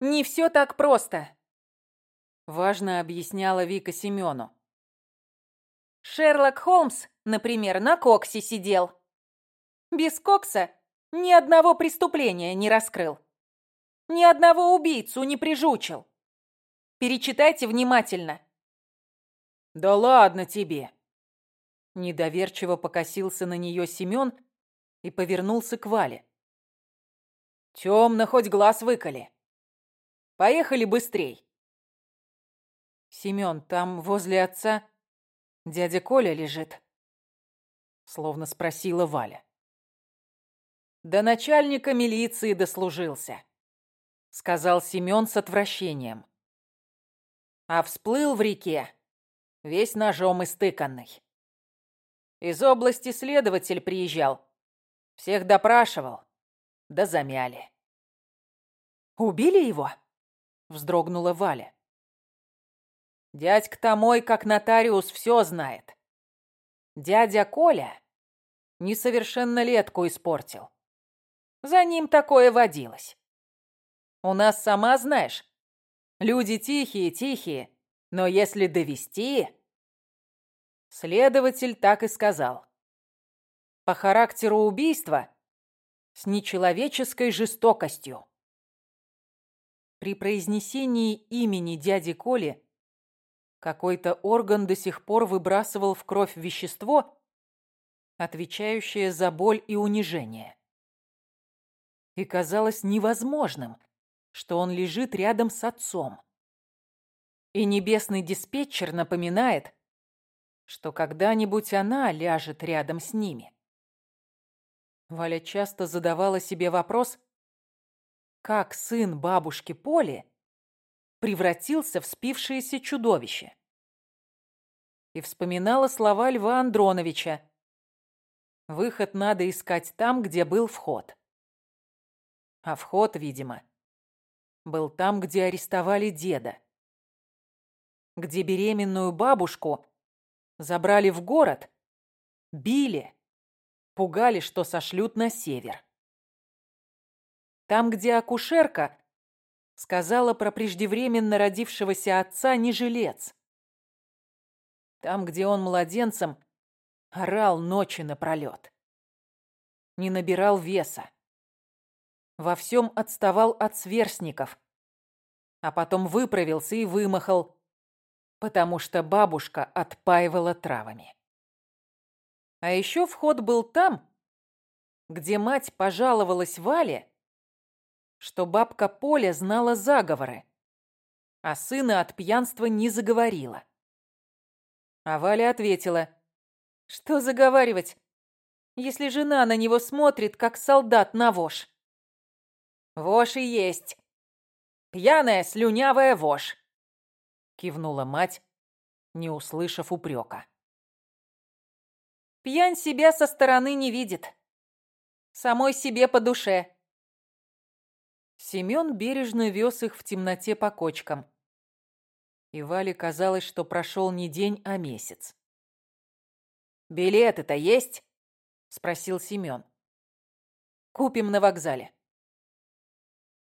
не все так просто», — важно объясняла Вика Семену. Шерлок Холмс, например, на коксе сидел. Без кокса ни одного преступления не раскрыл. Ни одного убийцу не прижучил. Перечитайте внимательно. Да ладно тебе. Недоверчиво покосился на нее Семен и повернулся к Вале. Темно, хоть глаз выколи. Поехали быстрей. Семен, там возле отца дядя Коля лежит. Словно спросила Валя. До начальника милиции дослужился, сказал Семен с отвращением. А всплыл в реке, весь ножом истыканный. Из области следователь приезжал, всех допрашивал, да замяли. «Убили его?» — вздрогнула Валя. Дядька-то мой, как нотариус, все знает. Дядя Коля несовершеннолетку испортил. За ним такое водилось. У нас, сама знаешь, люди тихие-тихие, но если довести... Следователь так и сказал. По характеру убийства с нечеловеческой жестокостью. При произнесении имени дяди Коли какой-то орган до сих пор выбрасывал в кровь вещество, отвечающее за боль и унижение и казалось невозможным, что он лежит рядом с отцом. И небесный диспетчер напоминает, что когда-нибудь она ляжет рядом с ними. Валя часто задавала себе вопрос, как сын бабушки Поли превратился в спившееся чудовище. И вспоминала слова Льва Андроновича. Выход надо искать там, где был вход. А вход, видимо, был там, где арестовали деда. Где беременную бабушку забрали в город, били, пугали, что сошлют на север. Там, где акушерка сказала про преждевременно родившегося отца не жилец. Там, где он младенцем орал ночи напролет. Не набирал веса во всем отставал от сверстников, а потом выправился и вымахал, потому что бабушка отпаивала травами. А еще вход был там, где мать пожаловалась Вале, что бабка Поля знала заговоры, а сына от пьянства не заговорила. А Валя ответила, что заговаривать, если жена на него смотрит, как солдат на вож. «Вошь и есть. Пьяная, слюнявая вошь!» Кивнула мать, не услышав упрека. «Пьянь себя со стороны не видит. Самой себе по душе». Семён бережно вез их в темноте по кочкам. И Вале казалось, что прошел не день, а месяц. «Билеты-то есть?» — спросил Семён. «Купим на вокзале».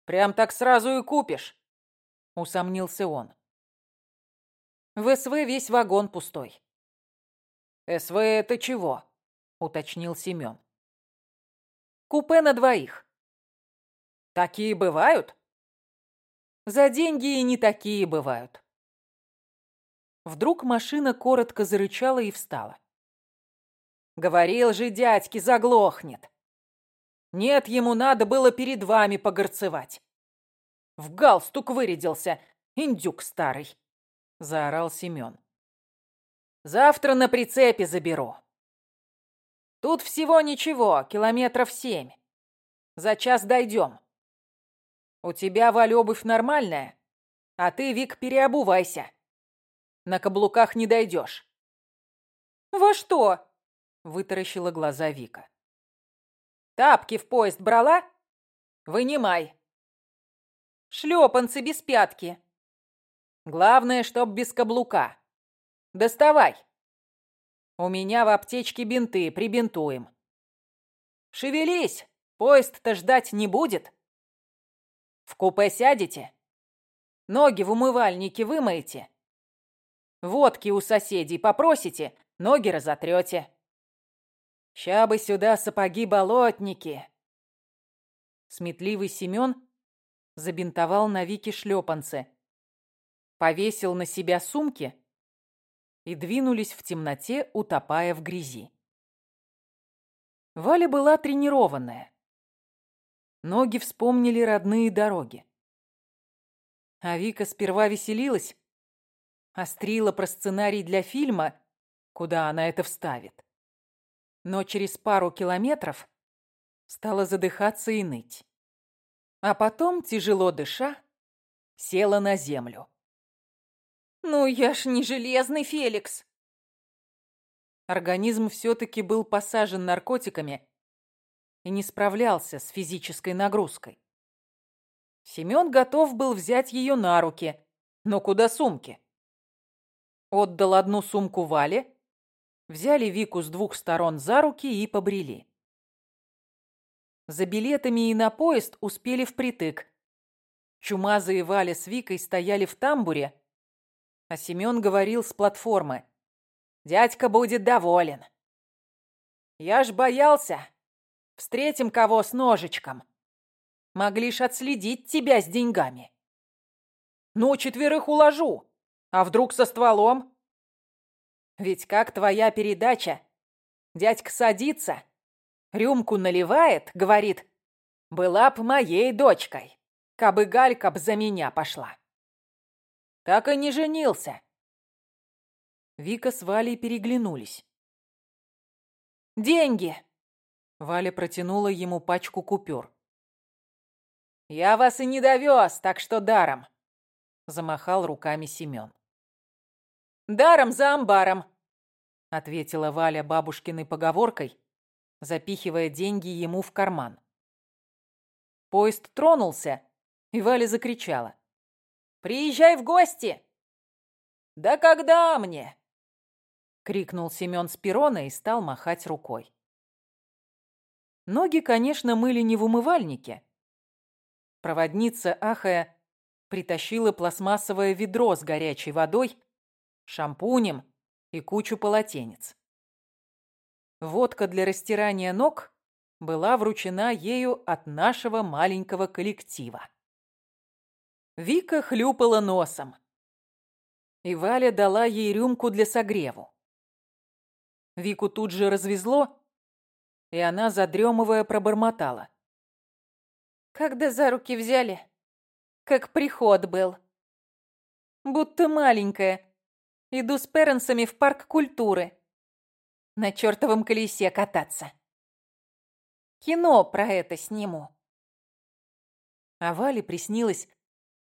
Прям так сразу и купишь?» — усомнился он. «В СВ весь вагон пустой». «СВ это чего?» — уточнил Семен. «Купе на двоих». «Такие бывают?» «За деньги и не такие бывают». Вдруг машина коротко зарычала и встала. «Говорил же дядьки, заглохнет!» Нет, ему надо было перед вами погорцевать. В галстук вырядился, индюк старый, заорал Семен. Завтра на прицепе заберу. Тут всего ничего, километров семь. За час дойдем. У тебя, Валь, обувь нормальная, а ты, Вик, переобувайся. На каблуках не дойдешь. «Во что?» — вытаращила глаза Вика. Тапки в поезд брала? Вынимай. Шлепанцы без пятки. Главное, чтоб без каблука. Доставай. У меня в аптечке бинты, прибинтуем. Шевелись, поезд-то ждать не будет. В купе сядете? Ноги в умывальнике вымоете. Водки у соседей попросите, ноги разотрете. Ща бы сюда сапоги-болотники. Сметливый Семен забинтовал на Вике шлепанцы, повесил на себя сумки и двинулись в темноте, утопая в грязи. Валя была тренированная. Ноги вспомнили родные дороги. А Вика сперва веселилась, острила про сценарий для фильма, куда она это вставит. Но через пару километров стала задыхаться и ныть. А потом, тяжело дыша, села на землю. «Ну, я ж не железный Феликс!» Организм все-таки был посажен наркотиками и не справлялся с физической нагрузкой. Семен готов был взять ее на руки, но куда сумки? Отдал одну сумку Вале, взяли Вику с двух сторон за руки и побрели. За билетами и на поезд успели впритык. Чумазые Валя с Викой стояли в тамбуре, а Семен говорил с платформы. «Дядька будет доволен». «Я ж боялся. Встретим кого с ножичком. Могли ж отследить тебя с деньгами». «Ну, четверых уложу. А вдруг со стволом?» «Ведь как твоя передача? Дядька садится, рюмку наливает, говорит, «Была б моей дочкой, кабы Галька б за меня пошла». Так и не женился. Вика с Валей переглянулись. «Деньги!» Валя протянула ему пачку купюр. «Я вас и не довез, так что даром!» Замахал руками Семен. «Даром за амбаром!» Ответила Валя бабушкиной поговоркой, запихивая деньги ему в карман. Поезд тронулся, и Валя закричала. Приезжай в гости!» «Да когда мне?» — крикнул Семен с перрона и стал махать рукой. Ноги, конечно, мыли не в умывальнике. Проводница, ахая, притащила пластмассовое ведро с горячей водой, шампунем и кучу полотенец. Водка для растирания ног была вручена ею от нашего маленького коллектива. Вика хлюпала носом. И Валя дала ей рюмку для согреву. Вику тут же развезло, и она, задремывая, пробормотала. Когда за руки взяли, как приход был. Будто маленькая. Иду с перенсами в парк культуры. На чертовом колесе кататься. Кино про это сниму. А Вале приснилось,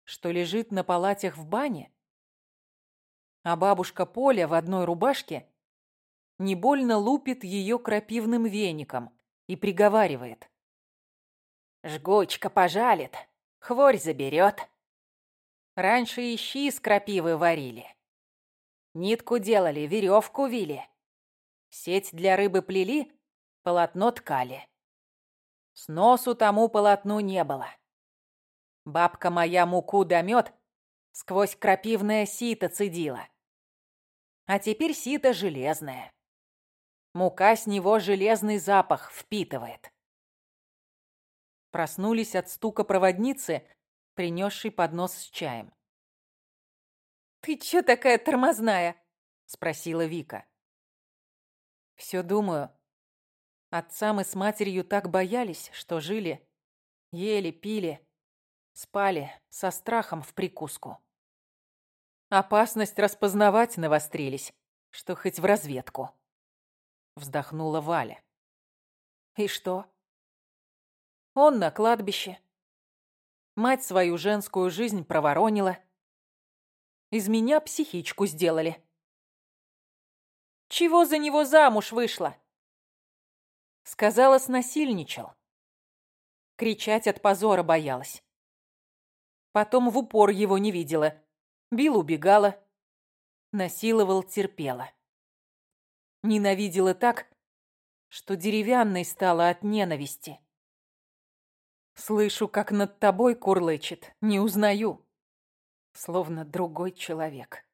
что лежит на палатях в бане? А бабушка Поля в одной рубашке не больно лупит ее крапивным веником и приговаривает. «Жгучка пожалит, хворь заберет. Раньше и щи с крапивы варили. Нитку делали, веревку вили. Сеть для рыбы плели, полотно ткали. С носу тому полотну не было. Бабка моя муку да мёд сквозь крапивное сито цедила. А теперь сито железное. Мука с него железный запах впитывает. Проснулись от стука проводницы, принесшей поднос с чаем. «Ты чё такая тормозная?» — спросила Вика. «Всё думаю. Отца мы с матерью так боялись, что жили, ели, пили, Спали со страхом в прикуску. Опасность распознавать навострились, что хоть в разведку. Вздохнула Валя. И что? Он на кладбище. Мать свою женскую жизнь проворонила. Из меня психичку сделали. Чего за него замуж вышла? Сказала, снасильничал. Кричать от позора боялась. Потом в упор его не видела. Бил, убегала. Насиловал, терпела. Ненавидела так, что деревянной стала от ненависти. Слышу, как над тобой курлычет, не узнаю. словно другой человек.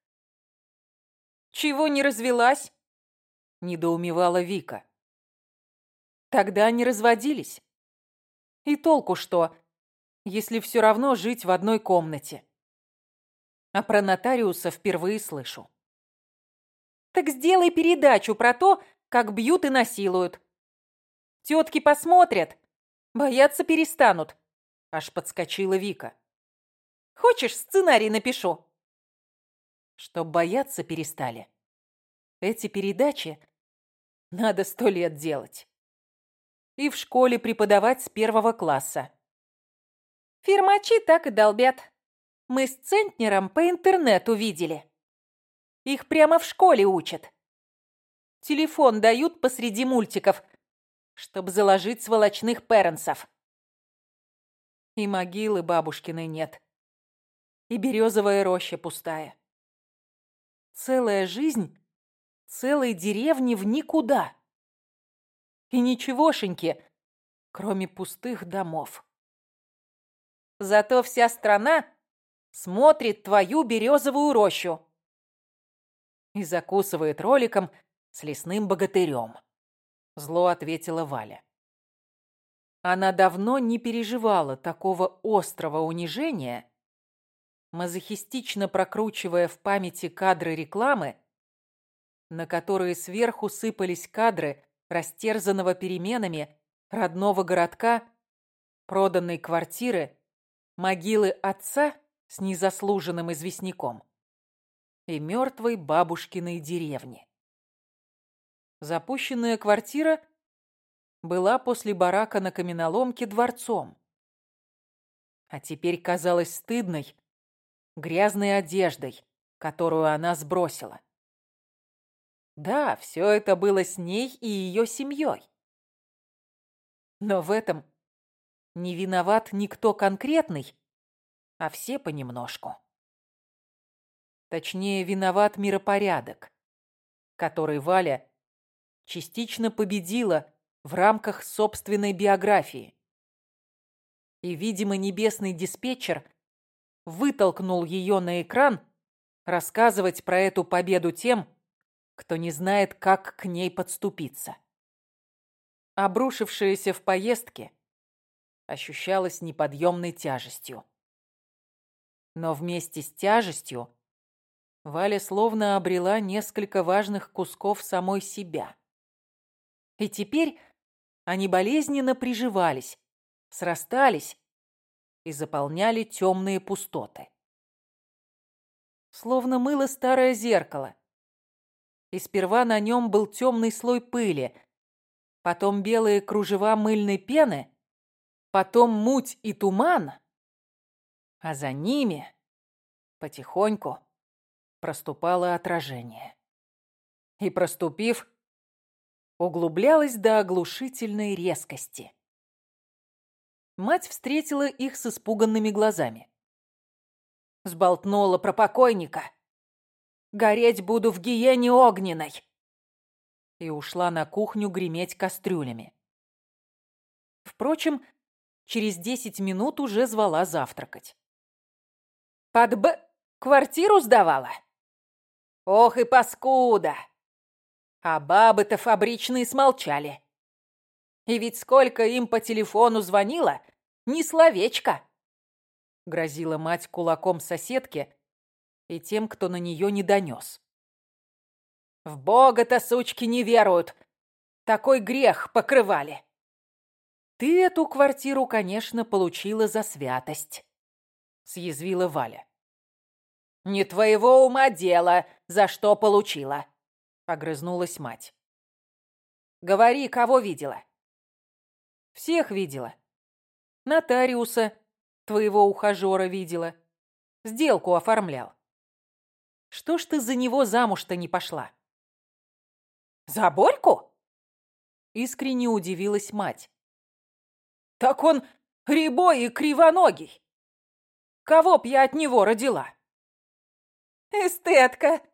«Чего не развелась?» — недоумевала Вика. «Тогда не разводились. И толку что, если все равно жить в одной комнате? А про нотариуса впервые слышу». «Так сделай передачу про то, как бьют и насилуют. Тетки посмотрят, бояться перестанут», — аж подскочила Вика. «Хочешь, сценарий напишу?» Чтоб бояться перестали. Эти передачи надо сто лет делать. И в школе преподавать с первого класса. Фирмачи так и долбят. Мы с Центнером по интернету видели. Их прямо в школе учат. Телефон дают посреди мультиков, чтобы заложить сволочных перенсов. И могилы бабушкиной нет. И березовая роща пустая. Целая жизнь целой деревни в никуда. И ничегошеньки, кроме пустых домов. Зато вся страна смотрит твою березовую рощу. И закусывает роликом с лесным богатырем. Зло ответила Валя. Она давно не переживала такого острого унижения, мазохистично прокручивая в памяти кадры рекламы, на которые сверху сыпались кадры растерзанного переменами родного городка, проданной квартиры, могилы отца с незаслуженным известняком и мертвой бабушкиной деревни. Запущенная квартира была после барака на каменоломке дворцом. А теперь казалась стыдной, грязной одеждой, которую она сбросила. Да, все это было с ней и ее семьей. Но в этом не виноват никто конкретный, а все понемножку. Точнее, виноват миропорядок, который Валя частично победила в рамках собственной биографии. И, видимо, небесный диспетчер вытолкнул ее на экран рассказывать про эту победу тем, кто не знает, как к ней подступиться. Обрушившаяся в поездке ощущалась неподъемной тяжестью. Но вместе с тяжестью Валя словно обрела несколько важных кусков самой себя. И теперь они болезненно приживались, срастались и заполняли темные пустоты. Словно мыло старое зеркало, и сперва на нем был темный слой пыли, потом белые кружева мыльной пены, потом муть и туман, а за ними потихоньку проступало отражение. И, проступив, углублялось до оглушительной резкости. Мать встретила их с испуганными глазами. Сболтнула про покойника. Гореть буду в гиене огненной!» И ушла на кухню греметь кастрюлями. Впрочем, через десять минут уже звала завтракать. «Под Б... квартиру сдавала? Ох и паскуда! А бабы-то фабричные смолчали. И ведь сколько им по телефону звонила, ни словечко!» Грозила мать кулаком соседке, и тем, кто на нее не донес. «В Бога-то сучки не веруют! Такой грех покрывали!» «Ты эту квартиру, конечно, получила за святость», — съязвила Валя. «Не твоего ума дело, за что получила», — огрызнулась мать. «Говори, кого видела?» «Всех видела. Нотариуса, твоего ухажера видела. Сделку оформлял. Что ж ты за него замуж-то не пошла?» «За Борьку?» Искренне удивилась мать. «Так он рябой и кривоногий. Кого б я от него родила?» «Эстетка!» —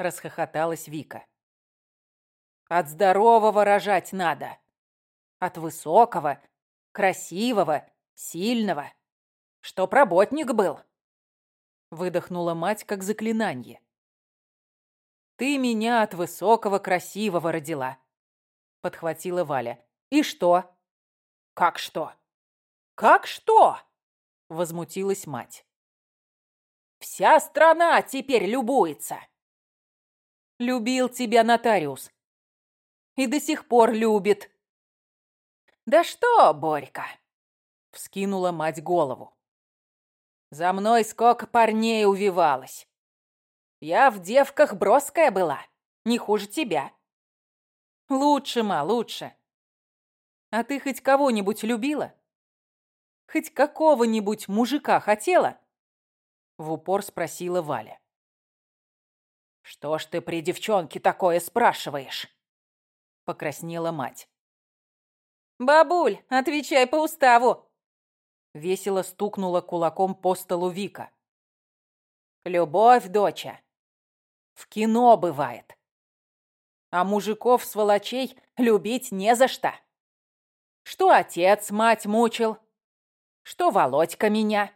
расхохоталась Вика. «От здорового рожать надо. От высокого, красивого, сильного. Чтоб работник был. Выдохнула мать, как заклинание. «Ты меня от высокого красивого родила», — подхватила Валя. «И что?» «Как что?» «Как что?» — возмутилась мать. «Вся страна теперь любуется!» «Любил тебя нотариус. И до сих пор любит». «Да что, Борька?» — вскинула мать голову. «За мной сколько парней увивалось. Я в девках броская была, не хуже тебя». «Лучше, ма, лучше. А ты хоть кого-нибудь любила? Хоть какого-нибудь мужика хотела?» В упор спросила Валя. «Что ж ты при девчонке такое спрашиваешь?» Покраснела мать. «Бабуль, отвечай по уставу!» Весело стукнула кулаком по столу Вика. «Любовь, доча, в кино бывает. А мужиков-сволочей любить не за что. Что отец мать мучил, что Володька меня.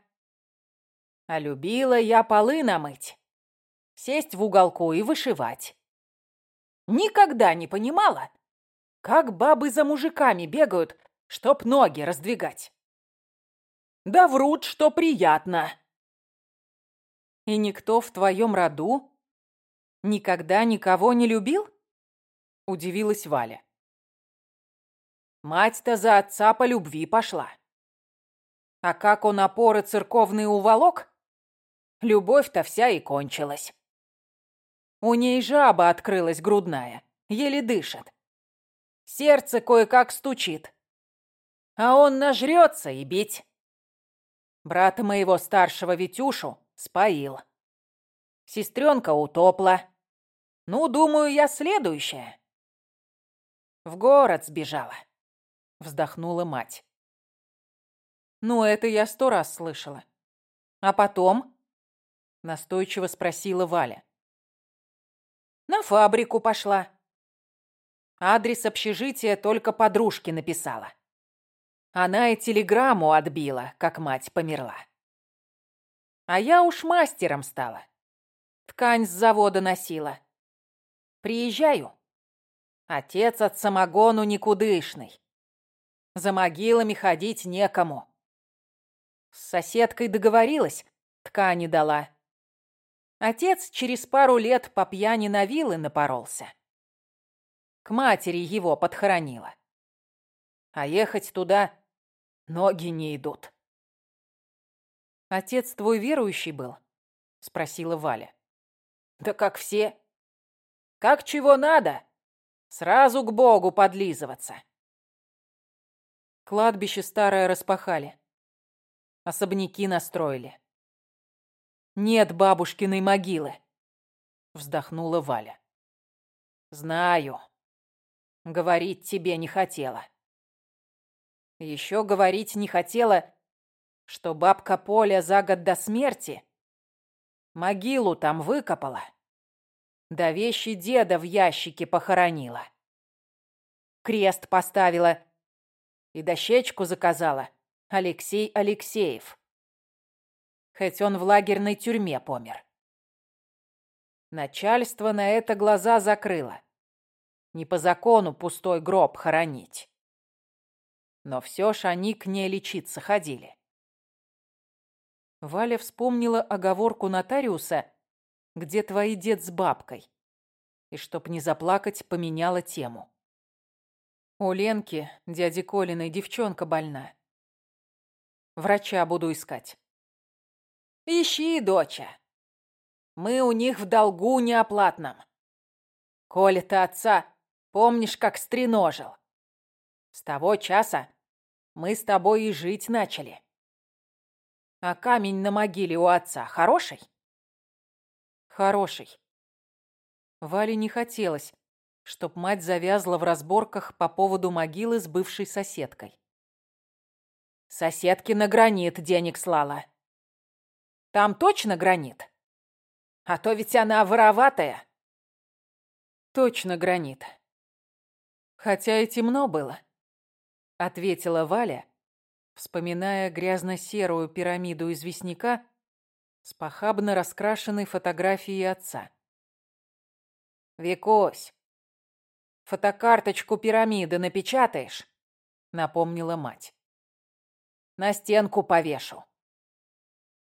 А любила я полы намыть, сесть в уголку и вышивать. Никогда не понимала, как бабы за мужиками бегают, чтоб ноги раздвигать. Да врут, что приятно. И никто в твоем роду никогда никого не любил? Удивилась Валя. Мать-то за отца по любви пошла. А как он опоры церковные уволок, любовь-то вся и кончилась. У ней жаба открылась грудная, еле дышит. Сердце кое-как стучит. А он нажрется и бить. Брата моего старшего Витюшу споил. Сестренка утопла. Ну, думаю, я следующая. В город сбежала. Вздохнула мать. Ну, это я сто раз слышала. А потом? Настойчиво спросила Валя. На фабрику пошла. Адрес общежития только подружке написала. Она и телеграмму отбила, как мать померла. А я уж мастером стала. Ткань с завода носила. Приезжаю. Отец от самогону никудышный. За могилами ходить некому. С соседкой договорилась, ткани дала. Отец через пару лет по пьяни на вилы напоролся. К матери его подхоронила. А ехать туда ноги не идут. «Отец твой верующий был?» — спросила Валя. «Да как все. Как чего надо, сразу к Богу подлизываться». Кладбище старое распахали. Особняки настроили. «Нет бабушкиной могилы», — вздохнула Валя. «Знаю», Говорить тебе не хотела. Еще говорить не хотела, что бабка Поля за год до смерти могилу там выкопала, да вещи деда в ящике похоронила. Крест поставила и дощечку заказала Алексей Алексеев. Хоть он в лагерной тюрьме помер. Начальство на это глаза закрыло. Не по закону пустой гроб хоронить. Но все ж они к ней лечиться ходили. Валя вспомнила оговорку нотариуса, где твои дед с бабкой, и, чтоб не заплакать, поменяла тему. У Ленки, дяди Колиной, девчонка больна. Врача буду искать. Ищи, доча. Мы у них в долгу неоплатном. Коля ты отца Помнишь, как стреножил? С того часа мы с тобой и жить начали. А камень на могиле у отца хороший? Хороший. Вале не хотелось, чтоб мать завязла в разборках по поводу могилы с бывшей соседкой. Соседки на гранит денег слала. Там точно гранит? А то ведь она вороватая. Точно гранит. Хотя и темно было, ответила Валя, вспоминая грязно-серую пирамиду известняка, с похабно раскрашенной фотографией отца. «Викось, фотокарточку пирамиды напечатаешь?» — напомнила мать. «На стенку повешу».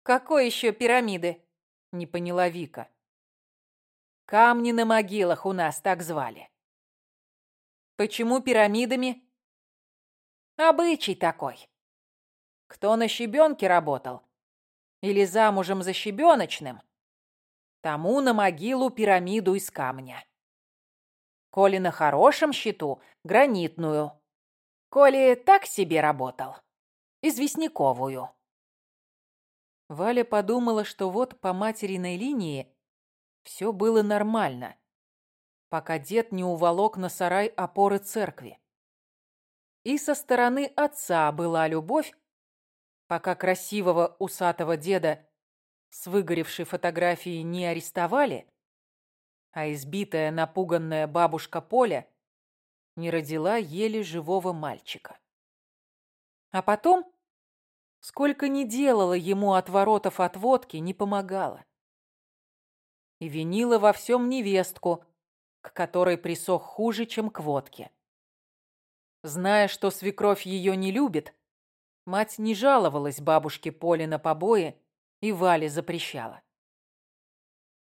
«Какой еще пирамиды?» — не поняла Вика. «Камни на могилах у нас так звали». «Почему пирамидами?» «Обычай такой. Кто на щебенке работал или замужем за щебеночным, тому на могилу пирамиду из камня. Коли на хорошем счету — гранитную. Коли так себе работал — известняковую. Валя подумала, что вот по материной линии все было нормально, пока дед не уволок на сарай опоры церкви. И со стороны отца была любовь, пока красивого усатого деда с выгоревшей фотографией не арестовали, а избитая, напуганная бабушка Поля не родила еле живого мальчика. А потом, сколько ни делала ему отворотов от водки, не помогала. И винила во всем невестку, к которой присох хуже, чем к водке. Зная, что свекровь ее не любит, мать не жаловалась бабушке Поле на побои и Вале запрещала.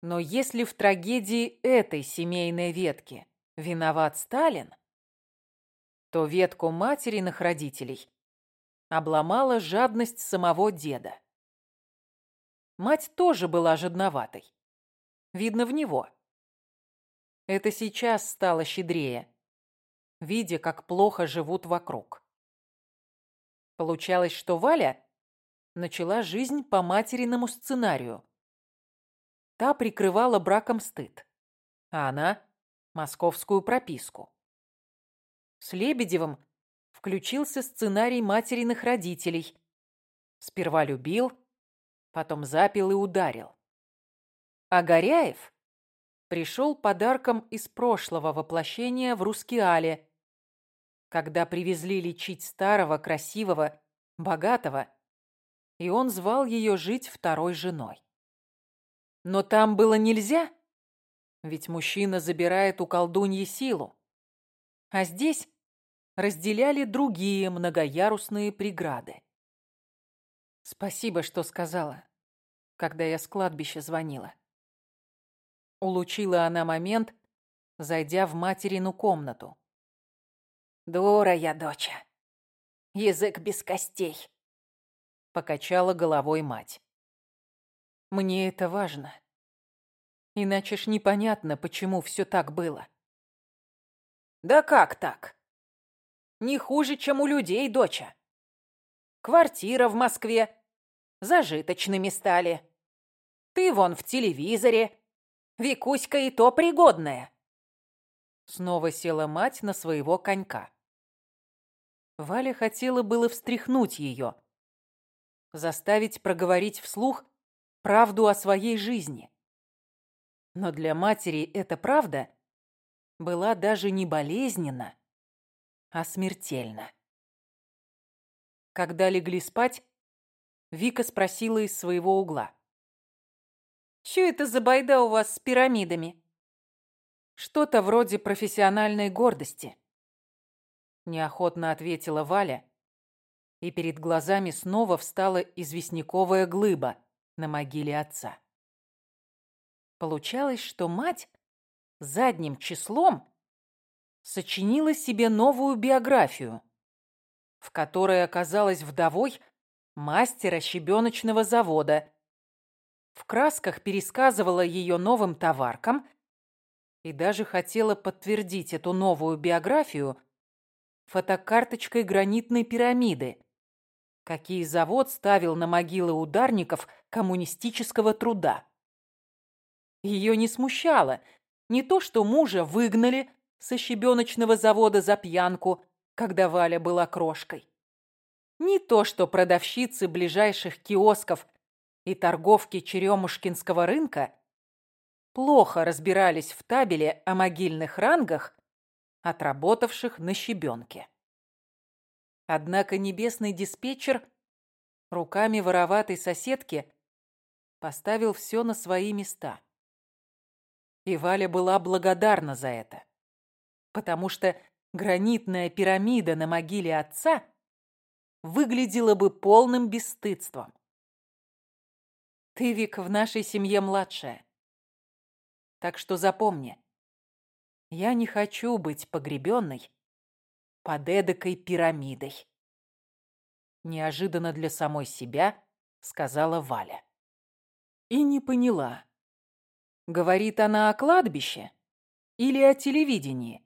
Но если в трагедии этой семейной ветки виноват Сталин, то ветку материных родителей обломала жадность самого деда. Мать тоже была жадноватой. Видно в него. Это сейчас стало щедрее, видя, как плохо живут вокруг. Получалось, что Валя начала жизнь по материному сценарию. Та прикрывала браком стыд, а она – московскую прописку. С Лебедевым включился сценарий материных родителей. Сперва любил, потом запил и ударил. А Горяев пришел подарком из прошлого воплощения в Рускеале, когда привезли лечить старого, красивого, богатого, и он звал ее жить второй женой. Но там было нельзя, ведь мужчина забирает у колдуньи силу. А здесь разделяли другие многоярусные преграды. Спасибо, что сказала, когда я с кладбища звонила. Улучила она момент, зайдя в материну комнату. «Дура я, доча. Язык без костей», — покачала головой мать. Мне это важно. Иначе ж непонятно, почему все так было. Да как так? Не хуже, чем у людей, доча. Квартира в Москве. Зажиточными стали. Ты вон в телевизоре. Викуська и то пригодная. Снова села мать на своего конька. Валя хотела было встряхнуть ее, заставить проговорить вслух правду о своей жизни. Но для матери эта правда была даже не болезненна, а смертельна. Когда легли спать, Вика спросила из своего угла. «Чё это за байда у вас с пирамидами?» «Что-то вроде профессиональной гордости», — неохотно ответила Валя, и перед глазами снова встала известняковая глыба, на могиле отца. Получалось, что мать задним числом сочинила себе новую биографию, в которой оказалась вдовой мастера щебеночного завода, в красках пересказывала ее новым товаркам и даже хотела подтвердить эту новую биографию фотокарточкой гранитной пирамиды, какие завод ставил на могилы ударников коммунистического труда. Ее не смущало не то, что мужа выгнали со щебеночного завода за пьянку, когда Валя была крошкой. Не то, что продавщицы ближайших киосков и торговки Черемушкинского рынка плохо разбирались в табеле о могильных рангах, отработавших на щебенке. Однако небесный диспетчер руками вороватой соседки поставил все на свои места. И Валя была благодарна за это, потому что гранитная пирамида на могиле отца выглядела бы полным бесстыдством. Ты, Вик, в нашей семье младшая. Так что запомни, я не хочу быть погребенной под эдакой пирамидой. Неожиданно для самой себя сказала Валя. И не поняла, говорит она о кладбище или о телевидении.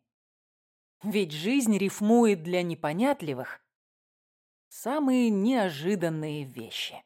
Ведь жизнь рифмует для непонятливых самые неожиданные вещи.